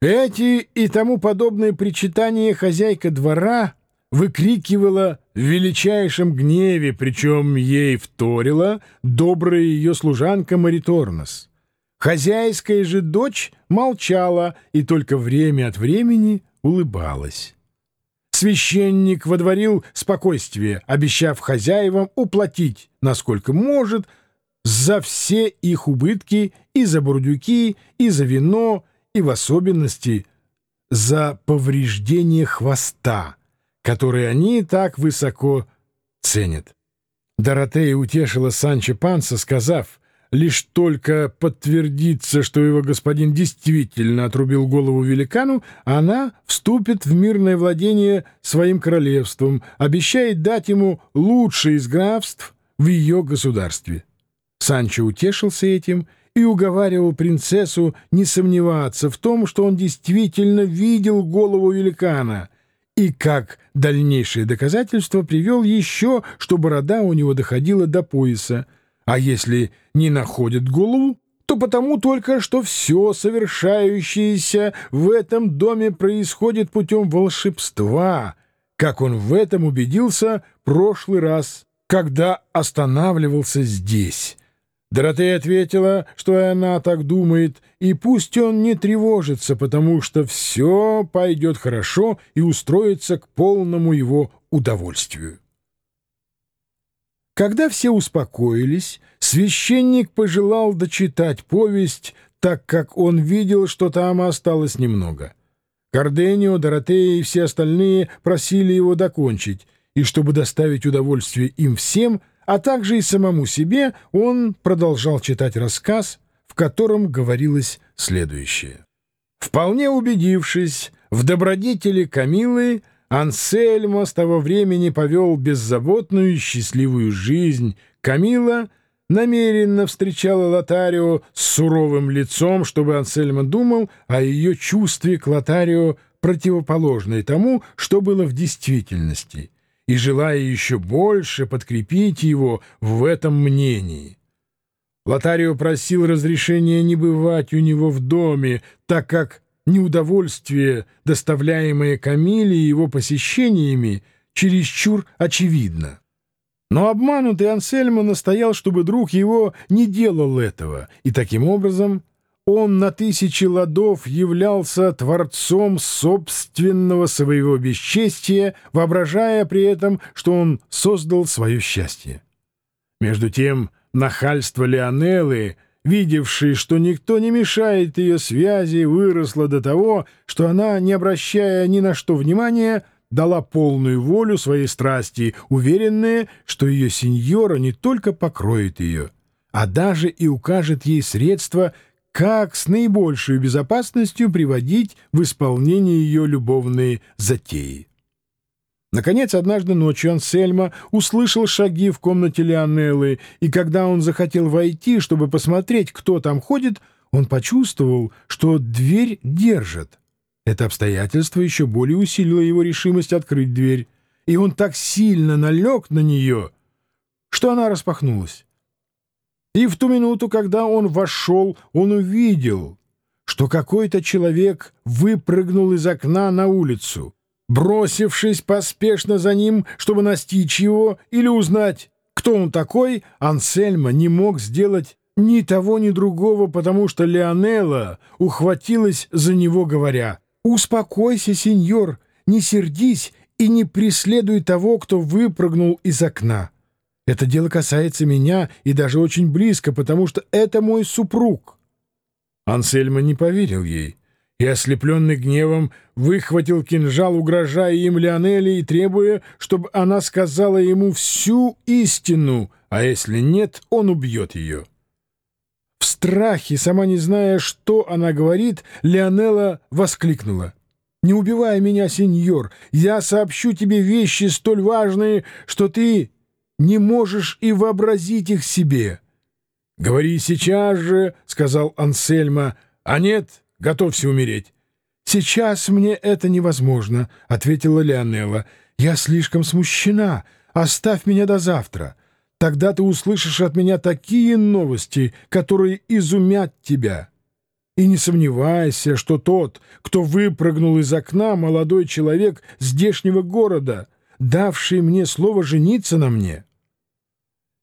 Эти и тому подобные причитания хозяйка двора выкрикивала в величайшем гневе, причем ей вторила добрая ее служанка Мариторнос. Хозяйская же дочь молчала и только время от времени улыбалась. Священник водворил спокойствие, обещав хозяевам уплатить, насколько может, за все их убытки и за бурдюки, и за вино, и в особенности за повреждение хвоста, который они так высоко ценят. Доротея утешила Санчо Панса, сказав, лишь только подтвердится, что его господин действительно отрубил голову великану, она вступит в мирное владение своим королевством, обещает дать ему лучшее из графств в ее государстве. Санчо утешился этим и уговаривал принцессу не сомневаться в том, что он действительно видел голову великана, и как дальнейшее доказательство привел еще, что борода у него доходила до пояса, а если не находит голову, то потому только, что все совершающееся в этом доме происходит путем волшебства, как он в этом убедился прошлый раз, когда останавливался здесь». Доротея ответила, что и она так думает, и пусть он не тревожится, потому что все пойдет хорошо и устроится к полному его удовольствию. Когда все успокоились, священник пожелал дочитать повесть, так как он видел, что там осталось немного. Карденио, Доротея и все остальные просили его докончить, и чтобы доставить удовольствие им всем — а также и самому себе, он продолжал читать рассказ, в котором говорилось следующее. Вполне убедившись в добродетели Камилы, Ансельмо с того времени повел беззаботную и счастливую жизнь. Камила намеренно встречала Лотарио с суровым лицом, чтобы Ансельмо думал о ее чувстве к Лотарио противоположной тому, что было в действительности — и желая еще больше подкрепить его в этом мнении. Лотарио просил разрешения не бывать у него в доме, так как неудовольствие, доставляемое Камиле его посещениями, чересчур очевидно. Но обманутый Ансельмо настоял, чтобы друг его не делал этого, и таким образом он на тысячи ладов являлся творцом собственного своего бесчестия, воображая при этом, что он создал свое счастье. Между тем нахальство Леонеллы, видевшей, что никто не мешает ее связи, выросло до того, что она, не обращая ни на что внимания, дала полную волю своей страсти, уверенная, что ее сеньора не только покроет ее, а даже и укажет ей средства — как с наибольшей безопасностью приводить в исполнение ее любовные затеи. Наконец, однажды ночью Ансельма услышал шаги в комнате Лионеллы, и когда он захотел войти, чтобы посмотреть, кто там ходит, он почувствовал, что дверь держит. Это обстоятельство еще более усилило его решимость открыть дверь, и он так сильно налег на нее, что она распахнулась. И в ту минуту, когда он вошел, он увидел, что какой-то человек выпрыгнул из окна на улицу. Бросившись поспешно за ним, чтобы настичь его или узнать, кто он такой, Ансельма не мог сделать ни того, ни другого, потому что Леонелла ухватилась за него, говоря, «Успокойся, сеньор, не сердись и не преследуй того, кто выпрыгнул из окна». Это дело касается меня и даже очень близко, потому что это мой супруг». Ансельма не поверил ей и, ослепленный гневом, выхватил кинжал, угрожая им Леонелли и требуя, чтобы она сказала ему всю истину, а если нет, он убьет ее. В страхе, сама не зная, что она говорит, Леонелла воскликнула. «Не убивай меня, сеньор! Я сообщу тебе вещи столь важные, что ты не можешь и вообразить их себе. — Говори сейчас же, — сказал Ансельма, — а нет, готовься умереть. — Сейчас мне это невозможно, — ответила Леонелла. — Я слишком смущена. Оставь меня до завтра. Тогда ты услышишь от меня такие новости, которые изумят тебя. и не сомневайся, что тот, кто выпрыгнул из окна, молодой человек здешнего города, давший мне слово жениться на мне».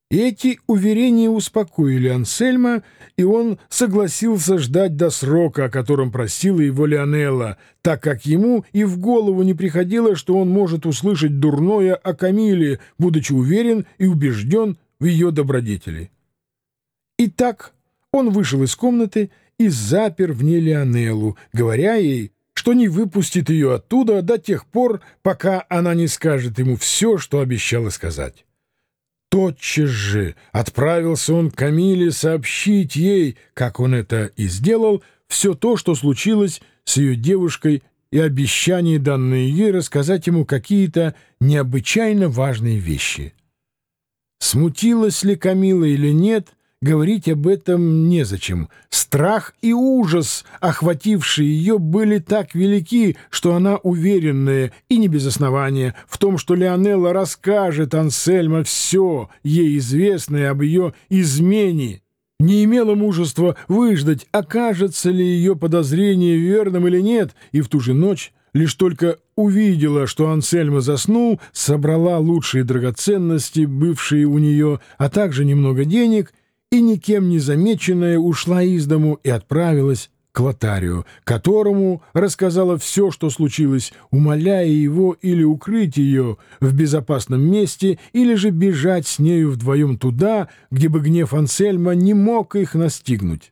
Эти уверения успокоили Ансельма, и он согласился ждать до срока, о котором просила его Леонелла, так как ему и в голову не приходило, что он может услышать дурное о Камиле, будучи уверен и убежден в ее добродетели. Итак, он вышел из комнаты и запер в ней Леонеллу, говоря ей, что не выпустит ее оттуда до тех пор, пока она не скажет ему все, что обещала сказать. Тотчас же отправился он к Камиле сообщить ей, как он это и сделал, все то, что случилось с ее девушкой и обещание, данное ей, рассказать ему какие-то необычайно важные вещи. Смутилась ли Камила или нет, Говорить об этом незачем. Страх и ужас, охватившие ее, были так велики, что она уверенная, и не без основания, в том, что Леонелла расскажет Ансельма все ей известное об ее измене, не имела мужества выждать, окажется ли ее подозрение верным или нет, и в ту же ночь лишь только увидела, что Ансельма заснул, собрала лучшие драгоценности, бывшие у нее, а также немного денег — и никем не замеченная ушла из дому и отправилась к Лотарию, которому рассказала все, что случилось, умоляя его или укрыть ее в безопасном месте, или же бежать с нею вдвоем туда, где бы гнев Ансельма не мог их настигнуть.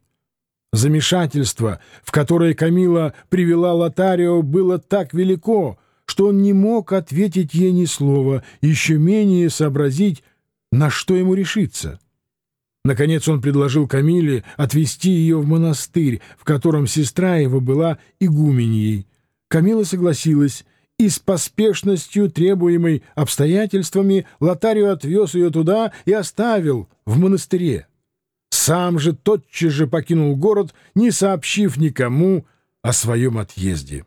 Замешательство, в которое Камила привела Лотарио, было так велико, что он не мог ответить ей ни слова, еще менее сообразить, на что ему решиться. Наконец он предложил Камиле отвезти ее в монастырь, в котором сестра его была игуменьей. Камила согласилась, и с поспешностью, требуемой обстоятельствами, Лотарио отвез ее туда и оставил в монастыре. Сам же тотчас же покинул город, не сообщив никому о своем отъезде.